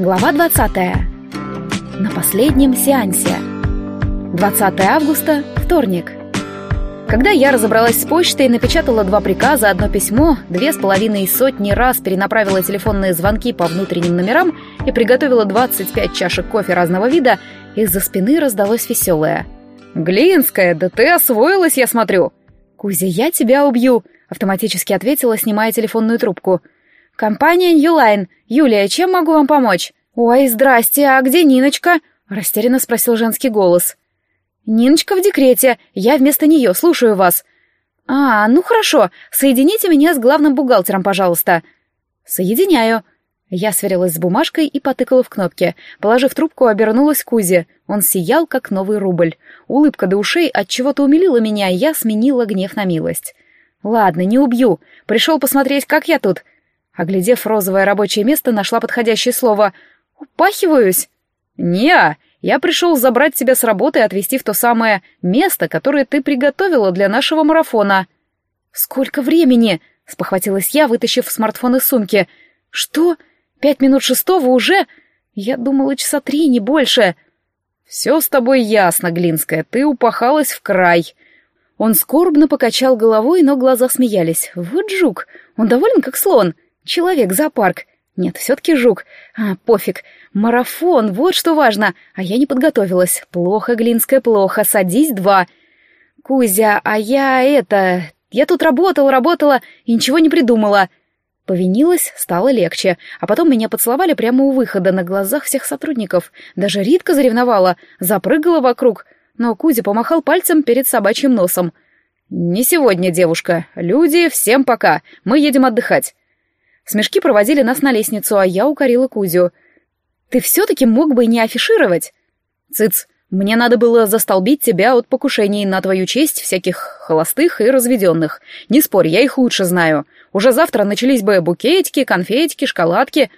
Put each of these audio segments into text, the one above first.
Глава 20. На последнем сеансе. 20 августа, вторник. Когда я разобралась с почтой, напечатала два приказа, одно письмо, две с половиной сотни раз перенаправила телефонные звонки по внутренним номерам и приготовила 25 чашек кофе разного вида, из-за спины раздалось веселое. «Глинская, да ты освоилась, я смотрю!» «Кузя, я тебя убью!» — автоматически ответила, снимая телефонную трубку. «Компания Ньюлайн. Юлия, чем могу вам помочь?» «Ой, здрасте, а где Ниночка?» — растерянно спросил женский голос. «Ниночка в декрете. Я вместо нее слушаю вас». «А, ну хорошо. Соедините меня с главным бухгалтером, пожалуйста». «Соединяю». Я сверилась с бумажкой и потыкала в кнопки. Положив трубку, обернулась к Кузе. Он сиял, как новый рубль. Улыбка до ушей от чего то умилила меня, и я сменила гнев на милость. «Ладно, не убью. Пришел посмотреть, как я тут». Оглядев розовое рабочее место, нашла подходящее слово. «Упахиваюсь?» «Не, я пришел забрать тебя с работы и отвезти в то самое место, которое ты приготовила для нашего марафона». «Сколько времени?» — спохватилась я, вытащив смартфон из сумки. «Что? Пять минут шестого уже? Я думала, часа три, не больше». «Все с тобой ясно, Глинская, ты упахалась в край». Он скорбно покачал головой, но глаза смеялись. «Вот жук, он доволен, как слон. Человек-зоопарк. Нет, все-таки жук. А, пофиг. Марафон, вот что важно. А я не подготовилась. Плохо, Глинская, плохо. Садись два. Кузя, а я это... Я тут работала, работала и ничего не придумала. Повинилась, стало легче. А потом меня поцеловали прямо у выхода на глазах всех сотрудников. Даже Ритка заревновала, запрыгала вокруг. Но Кузя помахал пальцем перед собачьим носом. «Не сегодня, девушка. Люди, всем пока. Мы едем отдыхать». Смешки проводили нас на лестницу, а я укорила Кузю. Ты все-таки мог бы не афишировать. Цыц, мне надо было застолбить тебя от покушений на твою честь всяких холостых и разведенных. Не спорь, я их лучше знаю. Уже завтра начались бы букетики, конфетики, шоколадки.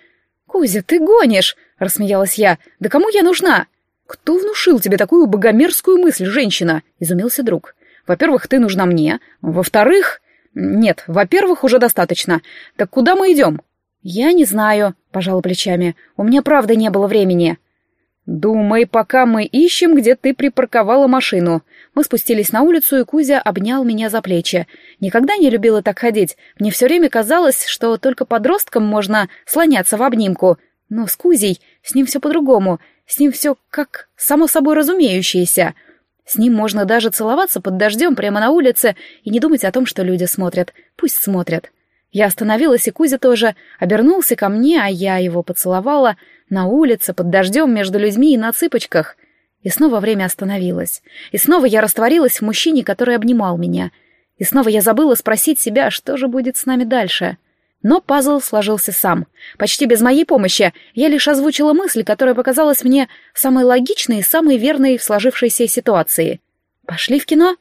Кузя, ты гонишь, рассмеялась я. Да кому я нужна? Кто внушил тебе такую богомерзкую мысль, женщина? Изумился друг. Во-первых, ты нужна мне. Во-вторых... Нет, во-первых, уже достаточно. Так куда мы идем? «Я не знаю», — пожала плечами. «У меня правда не было времени». «Думай, пока мы ищем, где ты припарковала машину». Мы спустились на улицу, и Кузя обнял меня за плечи. Никогда не любила так ходить. Мне все время казалось, что только подросткам можно слоняться в обнимку. Но с Кузей, с ним все по-другому. С ним все как само собой разумеющееся. С ним можно даже целоваться под дождем прямо на улице и не думать о том, что люди смотрят. Пусть смотрят. Я остановилась, и Кузя тоже обернулся ко мне, а я его поцеловала на улице, под дождем, между людьми и на цыпочках. И снова время остановилось. И снова я растворилась в мужчине, который обнимал меня. И снова я забыла спросить себя, что же будет с нами дальше. Но пазл сложился сам. Почти без моей помощи я лишь озвучила мысль, которая показалась мне самой логичной и самой верной в сложившейся ситуации. «Пошли в кино?»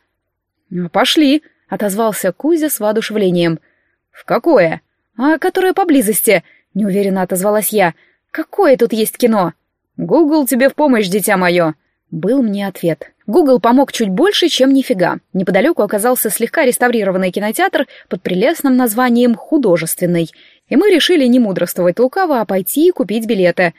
«Пошли», — отозвался Кузя с воодушевлением — «В какое?» «А которое поблизости», — неуверенно отозвалась я. «Какое тут есть кино?» «Гугл тебе в помощь, дитя мое», — был мне ответ. Гугл помог чуть больше, чем нифига. Неподалеку оказался слегка реставрированный кинотеатр под прелестным названием «Художественный», и мы решили не мудрствовать лукаво, а пойти и купить билеты.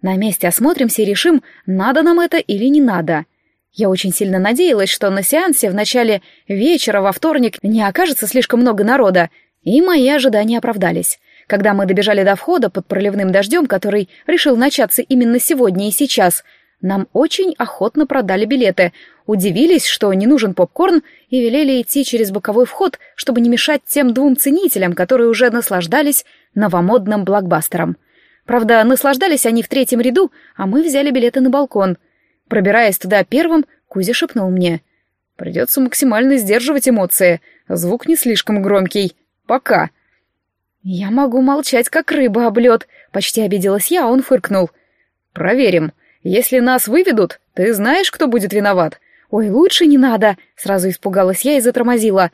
На месте осмотримся и решим, надо нам это или не надо. Я очень сильно надеялась, что на сеансе в начале вечера во вторник не окажется слишком много народа, и мои ожидания оправдались. Когда мы добежали до входа под проливным дождем, который решил начаться именно сегодня и сейчас, нам очень охотно продали билеты, удивились, что не нужен попкорн, и велели идти через боковой вход, чтобы не мешать тем двум ценителям, которые уже наслаждались новомодным блокбастером. Правда, наслаждались они в третьем ряду, а мы взяли билеты на балкон. Пробираясь туда первым, Кузя шепнул мне. «Придется максимально сдерживать эмоции. Звук не слишком громкий». Пока. Я могу молчать, как рыба об лед. Почти обиделась я, а он фыркнул. Проверим. Если нас выведут, ты знаешь, кто будет виноват? Ой, лучше не надо. Сразу испугалась я и затормозила.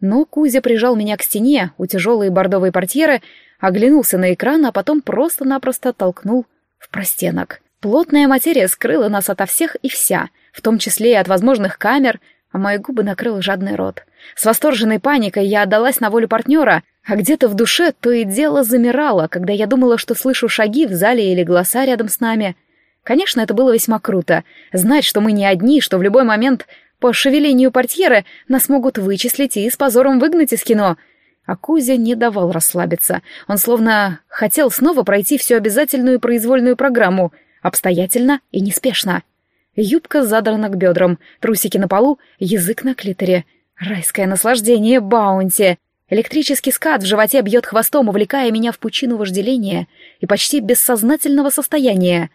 Но Кузя прижал меня к стене у тяжелой бордовой портьеры, оглянулся на экран, а потом просто-напросто толкнул в простенок. Плотная материя скрыла нас ото всех и вся, в том числе и от возможных камер, а мои губы накрыл жадный рот. С восторженной паникой я отдалась на волю партнера, А где-то в душе то и дело замирало, когда я думала, что слышу шаги в зале или голоса рядом с нами. Конечно, это было весьма круто. Знать, что мы не одни, что в любой момент по шевелению портьеры нас могут вычислить и с позором выгнать из кино. А Кузя не давал расслабиться. Он словно хотел снова пройти всю обязательную произвольную программу, обстоятельно и неспешно. Юбка задрана к бедрам, трусики на полу, язык на клиторе. Райское наслаждение баунти. Электрический скат в животе бьет хвостом, увлекая меня в пучину вожделения и почти бессознательного состояния.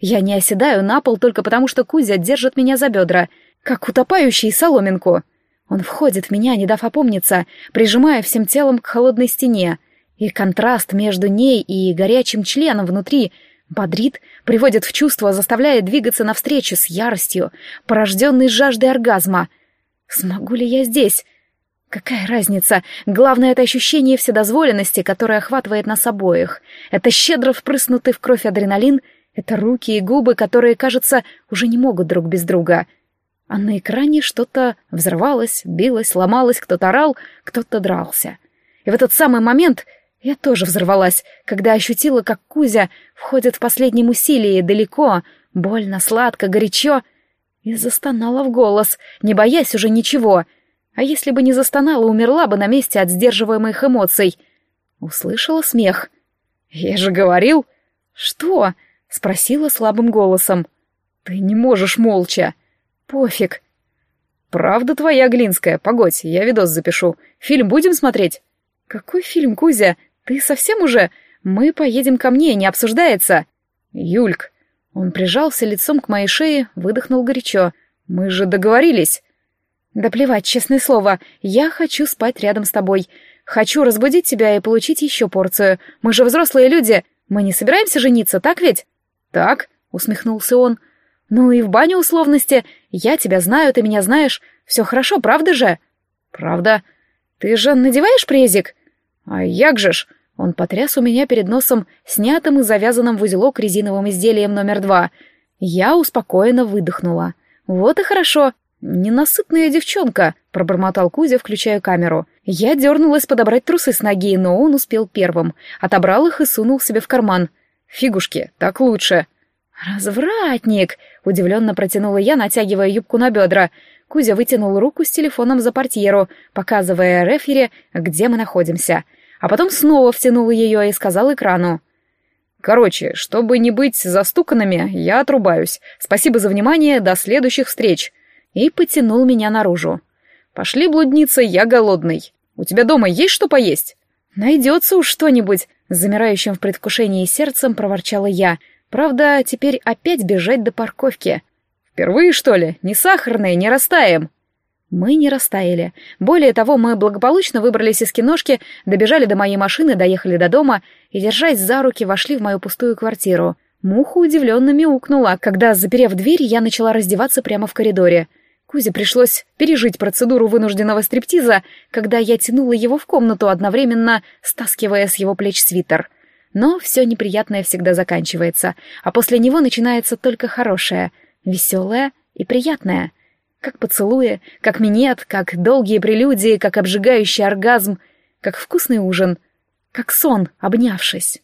Я не оседаю на пол только потому, что Кузя держит меня за бедра — как утопающий соломинку. Он входит в меня, не дав опомниться, прижимая всем телом к холодной стене, и контраст между ней и горячим членом внутри бодрит, приводит в чувство, заставляет двигаться навстречу с яростью, порожденной жаждой оргазма. Смогу ли я здесь? Какая разница? Главное — это ощущение вседозволенности, которое охватывает нас обоих. Это щедро впрыснутый в кровь адреналин, это руки и губы, которые, кажется, уже не могут друг без друга — а на экране что-то взрывалось, билось, ломалось, кто-то орал, кто-то дрался. И в этот самый момент я тоже взорвалась, когда ощутила, как Кузя входит в последнем усилии далеко, больно, сладко, горячо, и застонала в голос, не боясь уже ничего. А если бы не застонала, умерла бы на месте от сдерживаемых эмоций. Услышала смех. «Я же говорил...» «Что?» — спросила слабым голосом. «Ты не можешь молча». «Пофиг». «Правда твоя, Глинская? Погодь, я видос запишу. Фильм будем смотреть?» «Какой фильм, Кузя? Ты совсем уже? Мы поедем ко мне, не обсуждается». «Юльк». Он прижался лицом к моей шее, выдохнул горячо. «Мы же договорились». «Да плевать, честное слово. Я хочу спать рядом с тобой. Хочу разбудить тебя и получить еще порцию. Мы же взрослые люди. Мы не собираемся жениться, так ведь?» «Так», — усмехнулся он. «Ну и в баню условности. Я тебя знаю, ты меня знаешь. Все хорошо, правда же?» «Правда. Ты же надеваешь презик?» «А як же ж?» Он потряс у меня перед носом снятым и завязанным в узелок резиновым изделием номер два. Я успокоенно выдохнула. «Вот и хорошо. Ненасытная девчонка», — пробормотал Кузя, включая камеру. Я дернулась подобрать трусы с ноги, но он успел первым. Отобрал их и сунул себе в карман. «Фигушки, так лучше». «Развратник!» — удивленно протянула я, натягивая юбку на бедра. Кузя вытянул руку с телефоном за портьеру, показывая рефере, где мы находимся. А потом снова втянул ее и сказал экрану. «Короче, чтобы не быть застуканными, я отрубаюсь. Спасибо за внимание, до следующих встреч!» И потянул меня наружу. «Пошли, блудница, я голодный. У тебя дома есть что поесть?» «Найдется уж что-нибудь!» Замирающим в предвкушении сердцем проворчала я — Правда, теперь опять бежать до парковки. Впервые, что ли? Не сахарные, не растаем. Мы не растаяли. Более того, мы благополучно выбрались из киношки, добежали до моей машины, доехали до дома и, держась за руки, вошли в мою пустую квартиру. Муха удивленно мяукнула, когда, заперев дверь, я начала раздеваться прямо в коридоре. Кузе пришлось пережить процедуру вынужденного стриптиза, когда я тянула его в комнату, одновременно стаскивая с его плеч свитер — но все неприятное всегда заканчивается, а после него начинается только хорошее, веселое и приятное. Как поцелуи, как минет, как долгие прелюдии, как обжигающий оргазм, как вкусный ужин, как сон, обнявшись.